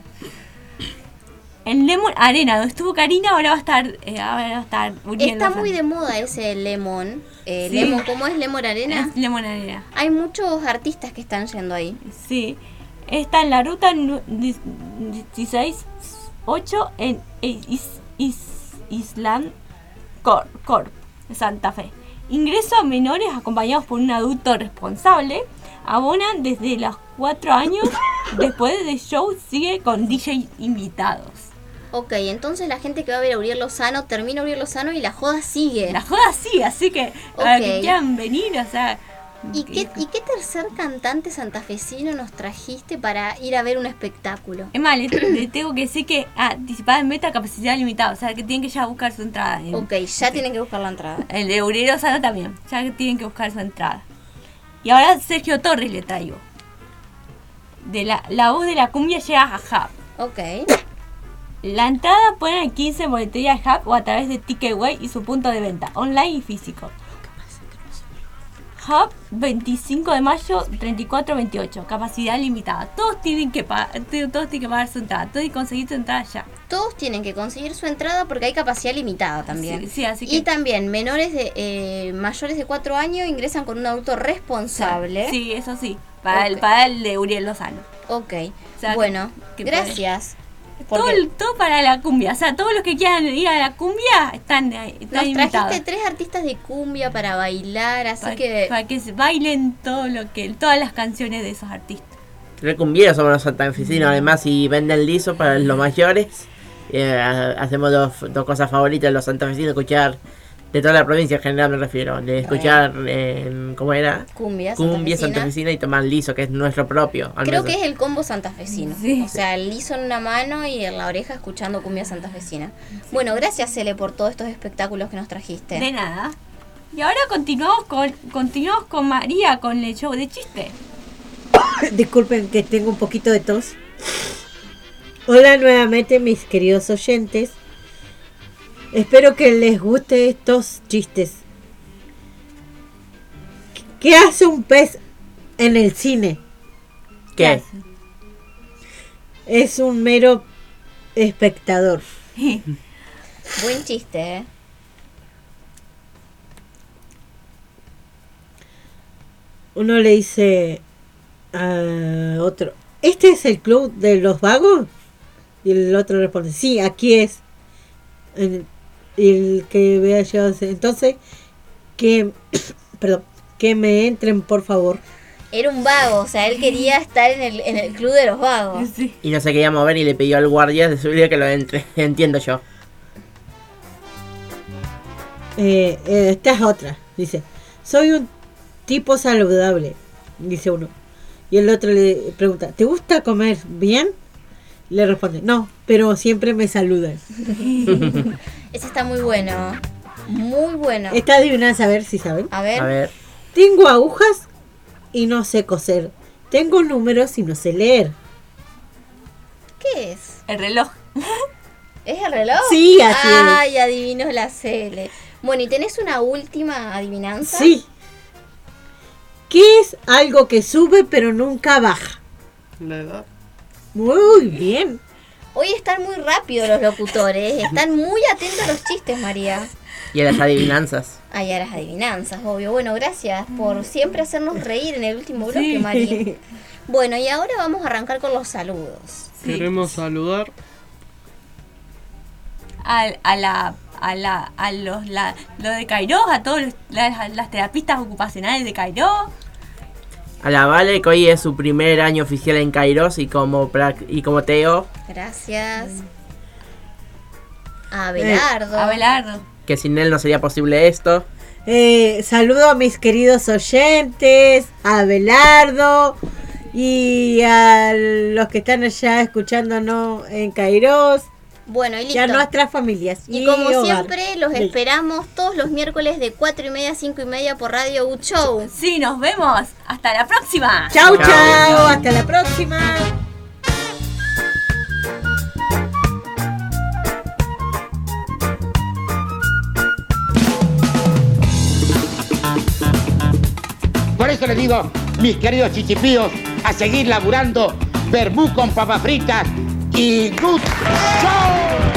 En Lemon Arena, donde estuvo Karina, ahora va a estar, eh, ahora va a estar Uriel Está Lozano. muy de moda ese Lemon. Eh, Sí. Lemon, ¿cómo es Lemon Arena? Es Lemon Arena. Hay muchos artistas que están yendo ahí. Sí. Está en la ruta nu- dis- 16 8 en Is, Is- Island Corp, Corp, Santa Fe. Ingreso a menores acompañados por un adulto responsable. Abonan desde los 4 años. Después del show sigue con DJ invitados. Ok, entonces la gente que va a ver a Uriel Lozano termina Uriel Lozano y la joda sigue. La joda sigue, así que a los que quieran venir, o sea. ¿Y qué, ¿Y qué tercer cantante santafesino nos trajiste para ir a ver un espectáculo? Es más, le, le tengo que decir que anticipada en meta capacidad limitada, o sea que tienen que ya buscar su entrada. en- Ok, ya tienen que buscar la entrada. El de Uriel Lozano también, ya que tienen que buscar su entrada. Y ahora Sergio Torres le traigo. De la, la voz de la cumbia llega a Hub. Ok. La entrada ponen el 15 en boletería de Hub o a través de Ticketway y su punto de venta, online y físico. Hub 25 de mayo 34-28, capacidad limitada. Todos tienen que pagar, todos tienen que pagar su entrada, todos tienen que conseguir su entrada ya. Todos tienen que conseguir su entrada porque hay capacidad limitada también. Sí, sí, así Y que- también menores de eh, mayores de 4 años ingresan con un adulto responsable. Sí, eso sí, para, el, para el de Uriel Lozano. Ok. O sea, bueno, que gracias. Todo, todo para la cumbia. O sea, todos los que quieran ir a la cumbia están, ahí, están nos invitados. trajiste tres artistas de cumbia para bailar, así Para, que para que se bailen todo lo que, todas las canciones de esos artistas. Recumbieros somos los santafesinos, además, y venden liso para los mayores. Eh, ha- hacemos dos, dos cosas favoritas los santafesinos, escuchar de toda la provincia en general me refiero, de escuchar, eh, ¿cómo era? cumbia, Cumbia santafesina. y tomar liso, que es nuestro propio. al Creo menos. que es el combo santafesino. O sea, el liso en una mano y en la oreja escuchando cumbia santafesina. Bueno, gracias Cele por todos estos espectáculos que nos trajiste. De nada. Y ahora continuamos con, continuamos con María con el show de chiste. [coughs] Disculpen que tengo un poquito de tos. Hola nuevamente mis queridos oyentes. Espero que les guste estos chistes. ¿Qué hace un pez en el cine? ¿Qué? Es un mero espectador. [laughs] Buen chiste, ¿eh? Uno le dice a otro, ¿este es el club de los vagos? Y el otro responde, sí, aquí es. En- el que vea dice, entonces, que, [clears throat] perdón, que me entren por favor. Era un vago, o sea, él quería estar en el, en el club de los vagos. Y no se quería mover y le pidió al guardia de seguridad que lo entre. [laughs] Entiendo yo. Eh, eh, esta es otra. Dice, soy un tipo saludable, dice uno. Y el otro le pregunta, ¿te gusta comer bien? Le responde, no, pero siempre me saludan. [laughs] Ese está muy bueno. Muy bueno. Esta adivinanza, a ver si saben. A ver. A ver. Tengo agujas y no sé coser. Tengo números y no sé leer. ¿Qué es? El reloj. [laughs] ¿Es el reloj? Sí, así es. Ay, adivino la Cele. Bueno, ¿y tenés una última adivinanza? Sí. ¿Qué es algo que sube pero nunca baja? La edad. Muy bien. Hoy están muy rápidos los locutores. Están muy atentos a los chistes, María. Y a las adivinanzas. Ay, a las adivinanzas, obvio. Bueno, gracias por siempre hacernos reír en el último bloque, Sí. María. Bueno, y ahora vamos a arrancar con los saludos. Queremos saludar a, a la a la a los la, lo de Cairó, a todos los- las, las terapistas ocupacionales de Cairó. A la Vale, que hoy es su primer año oficial en Kairos y como, y como Teo, Gracias. A Abelardo. Abelardo. que sin él no sería posible esto. Eh, saludo a mis queridos oyentes, a Belardo y a los que están allá escuchándonos en Kairos. Bueno, y Y a listo. nuestras familias. Y como hogar. siempre, los esperamos todos los miércoles de 4 y media a 5 y media por Radio U Show. Sí, nos vemos. Hasta la próxima. Chau, chau. Hasta la próxima. Por eso les digo, mis queridos chichipíos, a seguir laburando, vermú con papas fritas y good show.